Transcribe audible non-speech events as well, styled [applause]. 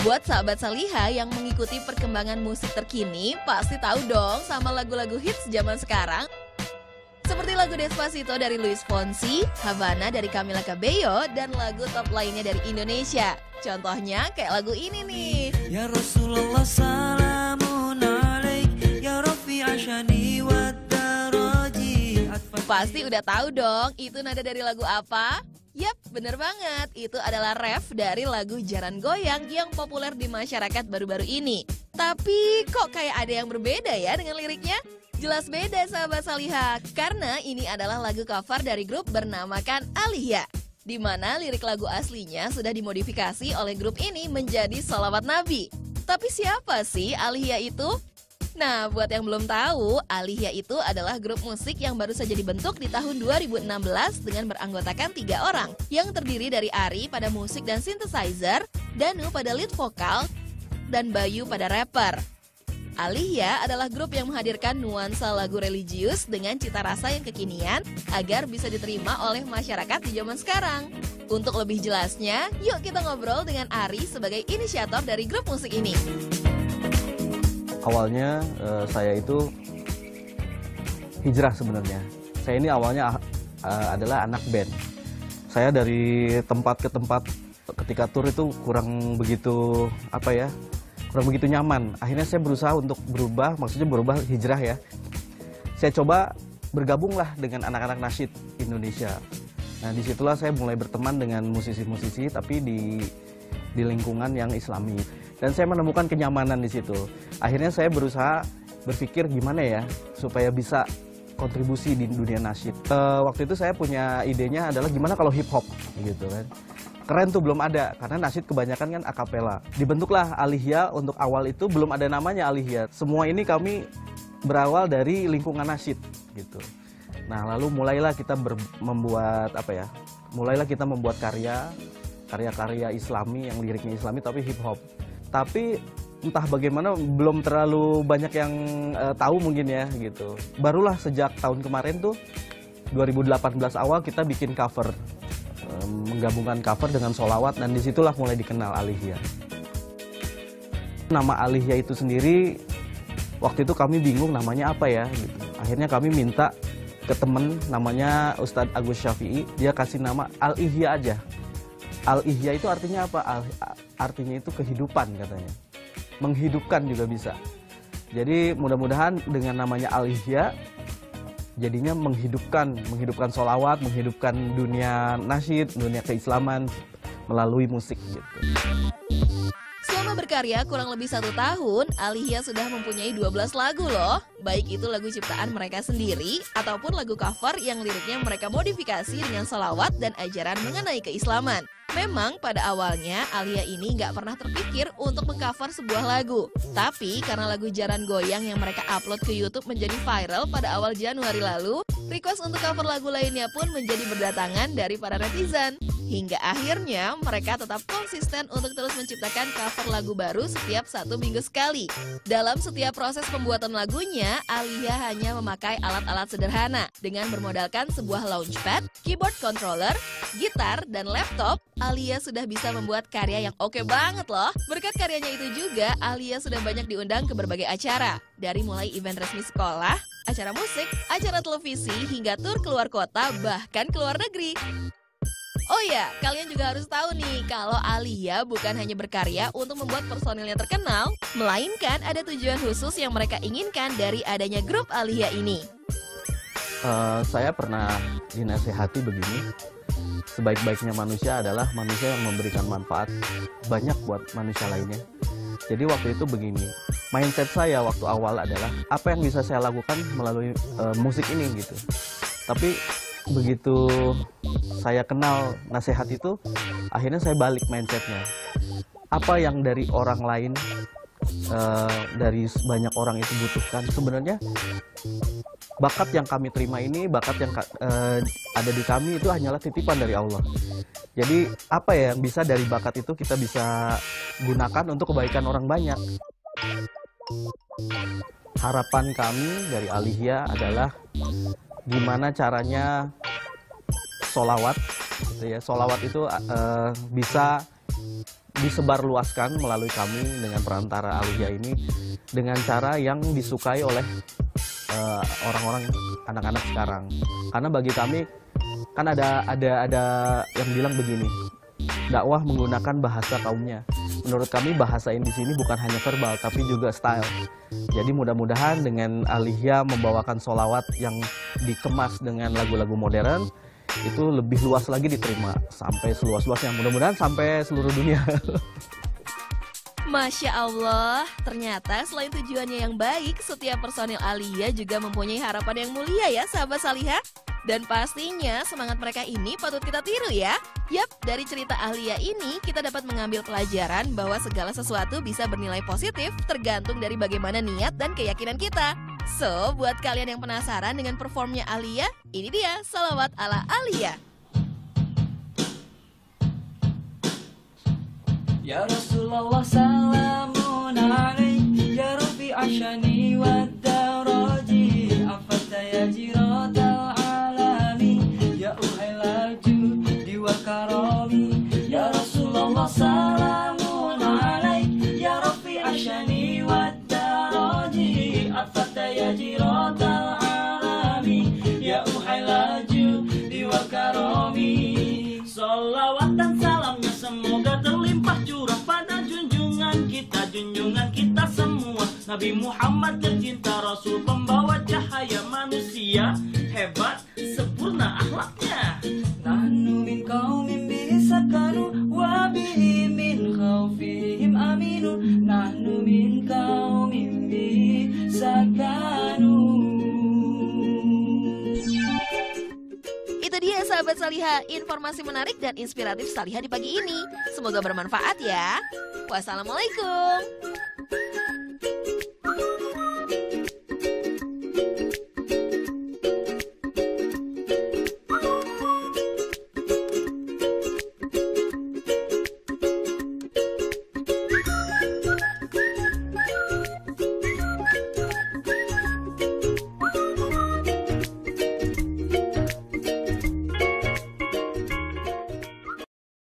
Buat sahabat Saliha yang mengikuti perkembangan musik terkini, pasti tahu dong sama lagu-lagu hits zaman sekarang. Seperti lagu Despacito dari Luis Fonsi, Havana dari Camila Cabello, dan lagu top lainnya dari Indonesia. Contohnya kayak lagu ini nih. Ya Rasulullah salamun alaik Ya Rafi ashani wa Pasti udah tahu dong, itu nada dari lagu apa? Bener banget. Itu adalah ref dari lagu Jaran Goyang yang populer di masyarakat baru-baru ini. Tapi kok kayak ada yang berbeda ya dengan liriknya? Jelas beda sahabat Saliha, karena ini adalah lagu cover dari grup bernamakan Alihya. Di mana lirik lagu aslinya sudah dimodifikasi oleh grup ini menjadi salawat Nabi. Tapi siapa sih Alihya itu? Nah, buat yang belum tahu, Alihya itu adalah grup musik yang baru saja dibentuk di tahun 2016 dengan beranggotakan tiga orang, yang terdiri dari Ari pada musik dan synthesizer, Danu pada lead vokal, dan Bayu pada rapper. Alihya adalah grup yang menghadirkan nuansa lagu religius dengan cita rasa yang kekinian agar bisa diterima oleh masyarakat di zaman sekarang. Untuk lebih jelasnya, yuk kita ngobrol dengan Ari sebagai inisiator dari grup musik ini awalnya uh, saya itu hijrah sebenarnya. Saya ini awalnya uh, adalah anak band. Saya dari tempat ke tempat ketika tur itu kurang begitu apa ya, kurang begitu nyaman. Akhirnya saya berusaha untuk berubah, maksudnya berubah hijrah ya. Saya coba bergabunglah dengan anak-anak nasyid Indonesia. Nah di situlah saya mulai berteman dengan musisi-musisi, tapi di di lingkungan yang Islami dan saya menemukan kenyamanan di situ. Akhirnya saya berusaha berpikir gimana ya supaya bisa kontribusi di dunia nasyid. Uh, waktu itu saya punya idenya adalah gimana kalau hip hop gitu kan. Keren tuh belum ada karena nasyid kebanyakan kan akapela. Dibentuklah Alihya untuk awal itu belum ada namanya Alihya. Semua ini kami berawal dari lingkungan nasyid gitu. Nah, lalu mulailah kita membuat apa ya? Mulailah kita membuat karya karya-karya Islami yang liriknya Islami tapi hip hop tapi entah bagaimana belum terlalu banyak yang uh, tahu mungkin ya gitu. Barulah sejak tahun kemarin tuh 2018 awal kita bikin cover um, menggabungkan cover dengan solawat dan di situlah mulai dikenal Alihya. Nama Alihya itu sendiri waktu itu kami bingung namanya apa ya gitu. Akhirnya kami minta ke temen namanya Ustadz Agus Syafi'i dia kasih nama Al-Ihya aja Al-ihya itu artinya apa? Al, artinya itu kehidupan katanya. Menghidupkan juga bisa. Jadi mudah-mudahan dengan namanya Al-ihya jadinya menghidupkan, menghidupkan solawat, menghidupkan dunia nasyid, dunia keislaman melalui musik gitu. Berkarya kurang lebih satu tahun, Alihya sudah mempunyai 12 lagu loh. Baik itu lagu ciptaan mereka sendiri, ataupun lagu cover yang liriknya mereka modifikasi dengan salawat dan ajaran mengenai keislaman. Memang pada awalnya Alia ini nggak pernah terpikir untuk mengcover sebuah lagu. Tapi karena lagu Jaran Goyang yang mereka upload ke YouTube menjadi viral pada awal Januari lalu, request untuk cover lagu lainnya pun menjadi berdatangan dari para netizen. Hingga akhirnya mereka tetap konsisten untuk terus menciptakan cover lagu baru setiap satu minggu sekali. Dalam setiap proses pembuatan lagunya, Alia hanya memakai alat-alat sederhana dengan bermodalkan sebuah launchpad, keyboard controller, gitar, dan laptop Alia sudah bisa membuat karya yang oke banget loh. Berkat karyanya itu juga, Alia sudah banyak diundang ke berbagai acara. Dari mulai event resmi sekolah, acara musik, acara televisi, hingga tur keluar kota, bahkan ke luar negeri. Oh ya, kalian juga harus tahu nih kalau Alia bukan hanya berkarya untuk membuat personilnya terkenal, melainkan ada tujuan khusus yang mereka inginkan dari adanya grup Alia ini. Uh, saya pernah dinasehati begini, sebaik-baiknya manusia adalah manusia yang memberikan manfaat banyak buat manusia lainnya. Jadi waktu itu begini, mindset saya waktu awal adalah apa yang bisa saya lakukan melalui uh, musik ini gitu. Tapi begitu saya kenal nasihat itu, akhirnya saya balik mindsetnya. Apa yang dari orang lain uh, dari banyak orang itu butuhkan sebenarnya bakat yang kami terima ini bakat yang uh, ada di kami itu hanyalah titipan dari Allah. Jadi apa ya yang bisa dari bakat itu kita bisa gunakan untuk kebaikan orang banyak? Harapan kami dari Alihya adalah gimana caranya solawat gitu ya. Solawat itu uh, bisa disebarluaskan melalui kami dengan perantara Alihya ini dengan cara yang disukai oleh eh, orang-orang anak-anak sekarang. Karena bagi kami kan ada ada ada yang bilang begini, dakwah menggunakan bahasa kaumnya. Menurut kami bahasa ini di sini bukan hanya verbal tapi juga style. Jadi mudah-mudahan dengan Alihya membawakan solawat yang dikemas dengan lagu-lagu modern itu lebih luas lagi diterima sampai seluas-luasnya. Mudah-mudahan sampai seluruh dunia. [laughs] Masya Allah, ternyata selain tujuannya yang baik, setiap personil Alia juga mempunyai harapan yang mulia ya sahabat Saliha. Dan pastinya semangat mereka ini patut kita tiru ya. Yap, dari cerita Alia ini kita dapat mengambil pelajaran bahwa segala sesuatu bisa bernilai positif tergantung dari bagaimana niat dan keyakinan kita. So, buat kalian yang penasaran dengan performnya Alia, ini dia salawat ala Alia. Ya Rasulullah salamun alaik Ya Rabbi ashani wa daraji. Afata ya jiratal alami. Ya uhai laju diwa karami Ya Rasulullah salamun alaik Ya Rabbi ashani wa daraji. Afata ya jiratal kita semua Nabi Muhammad tercinta Rasul pembawa cahaya manusia Hebat, sempurna akhlaknya Nahnu min qaumin bihi sakanu Wa bihi min khawfihim aminu Nahnu min qaumin bihi sakanu Itu dia sahabat Saliha, informasi menarik dan inspiratif Saliha di pagi ini. Semoga bermanfaat ya. Wassalamualaikum.